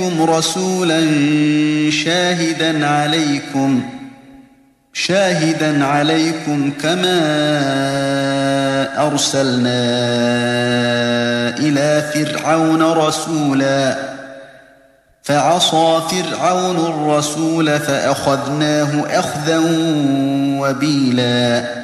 إليكم رسولا شاهدا عليكم شاهدا عليكم كما أرسلنا إلى فرعون رسولا. فعصى فرعون الرسول فأخذناه أخذا وبيلا.